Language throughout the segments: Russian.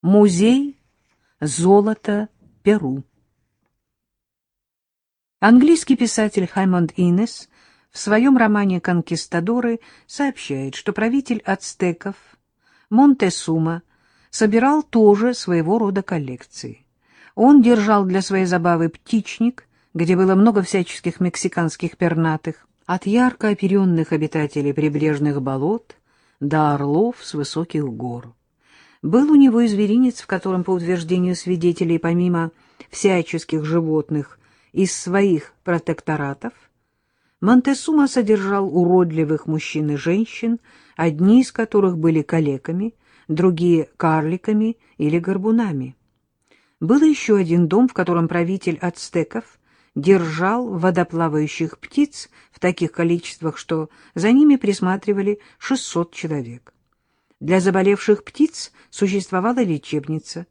Музей золота Перу. Английский писатель Хаймонд Инес в своем романе «Конкистадоры» сообщает, что правитель ацтеков Монтесума собирал тоже своего рода коллекции. Он держал для своей забавы птичник, где было много всяческих мексиканских пернатых, от ярко оперенных обитателей прибрежных болот до орлов с высоких гор. Был у него и зверинец, в котором, по утверждению свидетелей, помимо всяческих животных из своих протекторатов, Монтесума содержал уродливых мужчин и женщин, одни из которых были калеками, другие — карликами или горбунами. Был еще один дом, в котором правитель ацтеков держал водоплавающих птиц в таких количествах, что за ними присматривали 600 человек. Для заболевших птиц существовала лечебница.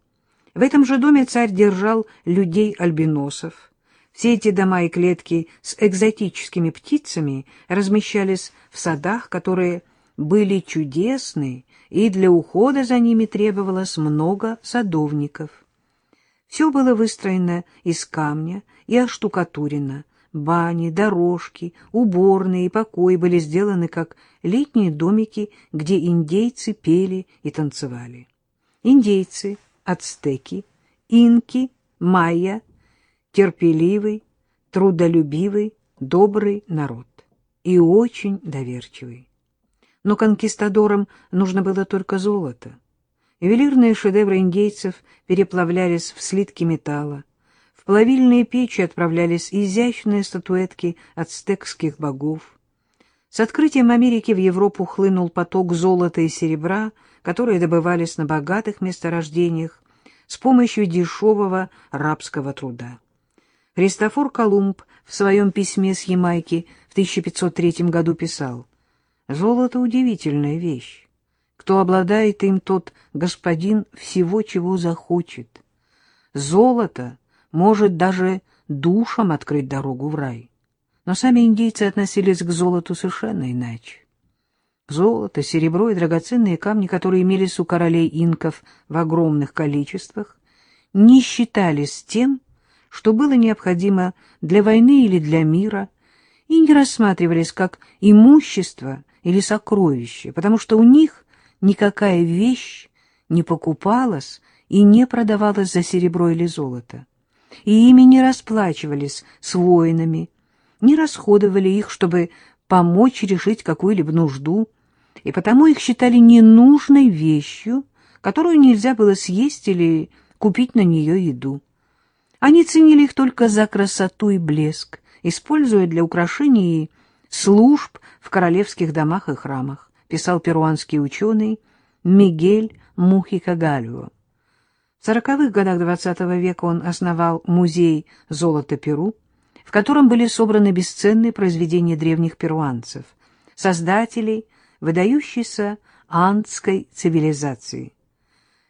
В этом же доме царь держал людей-альбиносов. Все эти дома и клетки с экзотическими птицами размещались в садах, которые были чудесны, и для ухода за ними требовалось много садовников. Все было выстроено из камня и оштукатурено, Бани, дорожки, уборные и покои были сделаны как летние домики, где индейцы пели и танцевали. Индейцы, ацтеки, инки, майя, терпеливый, трудолюбивый, добрый народ и очень доверчивый. Но конкистадорам нужно было только золото. Ювелирные шедевры индейцев переплавлялись в слитки металла, плавильные печи отправлялись изящные статуэтки ацтекских богов. С открытием Америки в Европу хлынул поток золота и серебра, которые добывались на богатых месторождениях с помощью дешевого рабского труда. Христофор Колумб в своем письме с Ямайки в 1503 году писал «Золото — удивительная вещь. Кто обладает им, тот господин всего, чего захочет. Золото — может даже душам открыть дорогу в рай. Но сами индейцы относились к золоту совершенно иначе. Золото, серебро и драгоценные камни, которые имелись у королей инков в огромных количествах, не считались тем, что было необходимо для войны или для мира, и не рассматривались как имущество или сокровище, потому что у них никакая вещь не покупалась и не продавалась за серебро или золото и ими не расплачивались с воинами, не расходовали их, чтобы помочь решить какую-либо нужду, и потому их считали ненужной вещью, которую нельзя было съесть или купить на нее еду. Они ценили их только за красоту и блеск, используя для украшений служб в королевских домах и храмах, писал перуанский ученый Мигель Мухика Гальо. В сороковых годах XX века он основал музей золота Перу, в котором были собраны бесценные произведения древних перуанцев, создателей выдающейся андской цивилизации.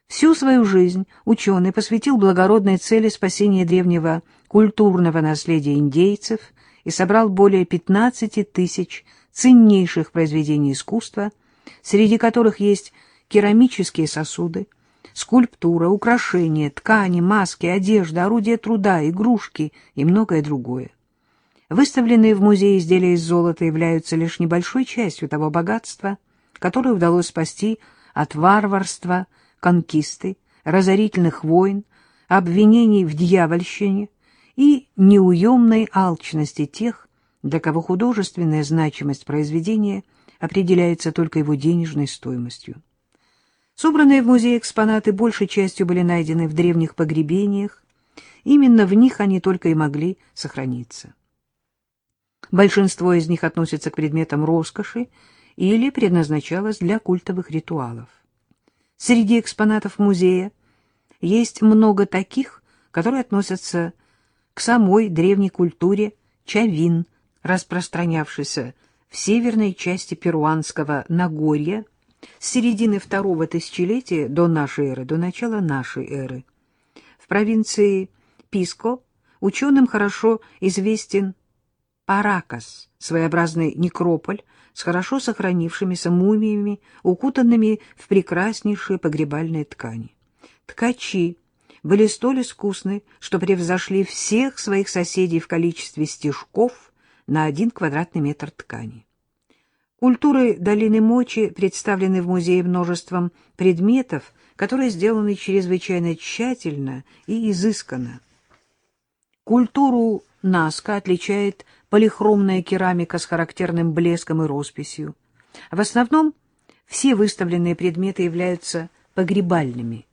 Всю свою жизнь ученый посвятил благородной цели спасения древнего культурного наследия индейцев и собрал более 15 тысяч ценнейших произведений искусства, среди которых есть керамические сосуды, скульптура, украшения, ткани, маски, одежда, орудия труда, игрушки и многое другое. Выставленные в музее изделия из золота являются лишь небольшой частью того богатства, которое удалось спасти от варварства, конкисты, разорительных войн, обвинений в дьявольщине и неуемной алчности тех, для кого художественная значимость произведения определяется только его денежной стоимостью. Собранные в музее экспонаты большей частью были найдены в древних погребениях. Именно в них они только и могли сохраниться. Большинство из них относятся к предметам роскоши или предназначалось для культовых ритуалов. Среди экспонатов музея есть много таких, которые относятся к самой древней культуре чавин, распространявшейся в северной части перуанского Нагорья, с середины второго тысячелетия до нашей эры, до начала нашей эры. В провинции Писко ученым хорошо известен Паракас, своеобразный некрополь с хорошо сохранившимися мумиями, укутанными в прекраснейшие погребальные ткани. Ткачи были столь искусны, что превзошли всех своих соседей в количестве стежков на один квадратный метр ткани. Культуры долины Мочи представлены в музее множеством предметов, которые сделаны чрезвычайно тщательно и изысканно. Культуру Наска отличает полихромная керамика с характерным блеском и росписью. В основном все выставленные предметы являются погребальными.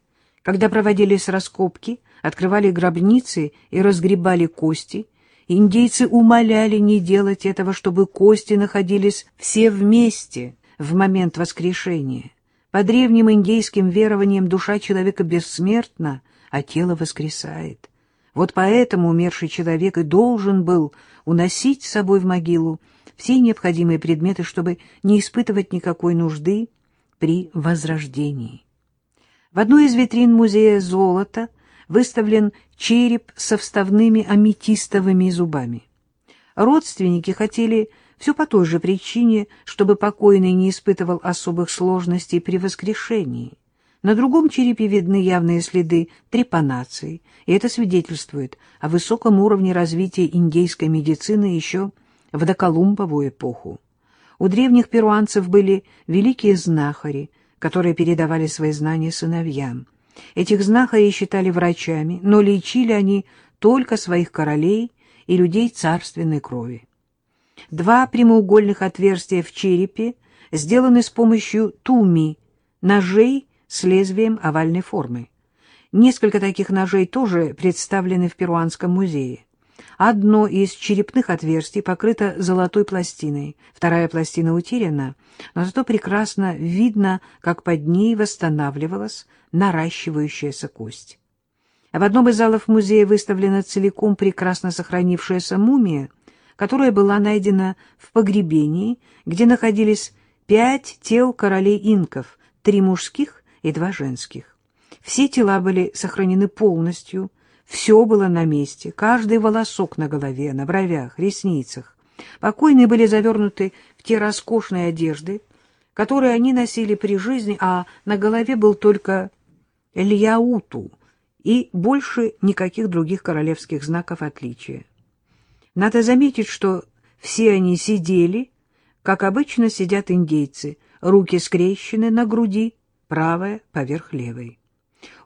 Когда проводились раскопки, открывали гробницы и разгребали кости, индейцы умоляли не делать этого, чтобы кости находились все вместе в момент воскрешения. По древним индейским верованиям душа человека бессмертна, а тело воскресает. Вот поэтому умерший человек и должен был уносить с собой в могилу все необходимые предметы, чтобы не испытывать никакой нужды при возрождении. В одной из витрин музея золота выставлен череп со вставными аметистовыми зубами. Родственники хотели все по той же причине, чтобы покойный не испытывал особых сложностей при воскрешении. На другом черепе видны явные следы трепанации, и это свидетельствует о высоком уровне развития индейской медицины еще в доколумбову эпоху. У древних перуанцев были великие знахари, которые передавали свои знания сыновьям. Этих знахарей считали врачами, но лечили они только своих королей и людей царственной крови. Два прямоугольных отверстия в черепе сделаны с помощью туми, ножей с лезвием овальной формы. Несколько таких ножей тоже представлены в Перуанском музее. Одно из черепных отверстий покрыто золотой пластиной, вторая пластина утеряна, но зато прекрасно видно, как под ней восстанавливалась наращивающаяся кость. В одном из залов музея выставлена целиком прекрасно сохранившаяся мумия, которая была найдена в погребении, где находились пять тел королей инков, три мужских и два женских. Все тела были сохранены полностью, все было на месте, каждый волосок на голове, на бровях, ресницах. Покойные были завернуты в те роскошные одежды, которые они носили при жизни, а на голове был только Льяуту и больше никаких других королевских знаков отличия. Надо заметить, что все они сидели, как обычно сидят индейцы, руки скрещены на груди, правая поверх левой.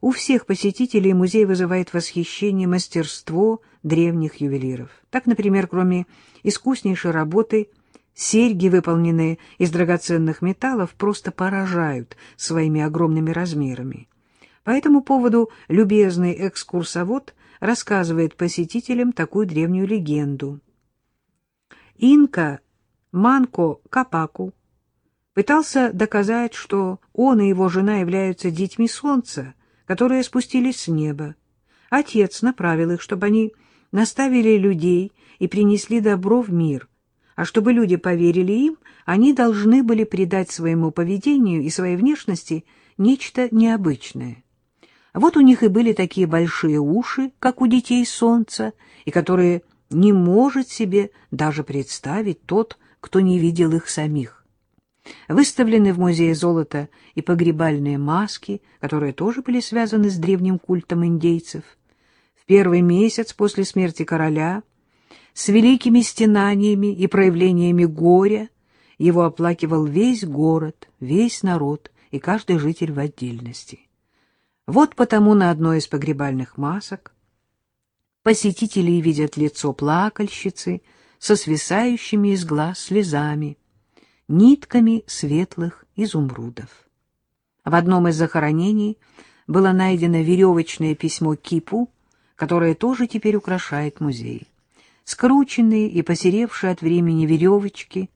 У всех посетителей музей вызывает восхищение мастерство древних ювелиров. Так, например, кроме искуснейшей работы, серьги, выполненные из драгоценных металлов, просто поражают своими огромными размерами. По этому поводу любезный экскурсовод рассказывает посетителям такую древнюю легенду. Инка Манко Капаку пытался доказать, что он и его жена являются детьми солнца, которые спустились с неба. Отец направил их, чтобы они наставили людей и принесли добро в мир, а чтобы люди поверили им, они должны были придать своему поведению и своей внешности нечто необычное. Вот у них и были такие большие уши, как у детей солнца, и которые не может себе даже представить тот, кто не видел их самих. Выставлены в музее золота и погребальные маски, которые тоже были связаны с древним культом индейцев. В первый месяц после смерти короля с великими стенаниями и проявлениями горя его оплакивал весь город, весь народ и каждый житель в отдельности. Вот потому на одной из погребальных масок посетители видят лицо плакальщицы со свисающими из глаз слезами, нитками светлых изумрудов. В одном из захоронений было найдено веревочное письмо Кипу, которое тоже теперь украшает музей. Скрученные и посеревшие от времени веревочки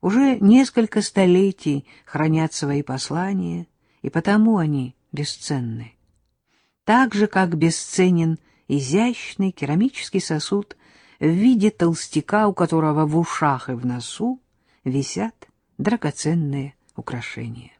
уже несколько столетий хранят свои послания, и потому они бесценны. Так же, как бесценен изящный керамический сосуд в виде толстяка, у которого в ушах и в носу висят драгоценные украшения.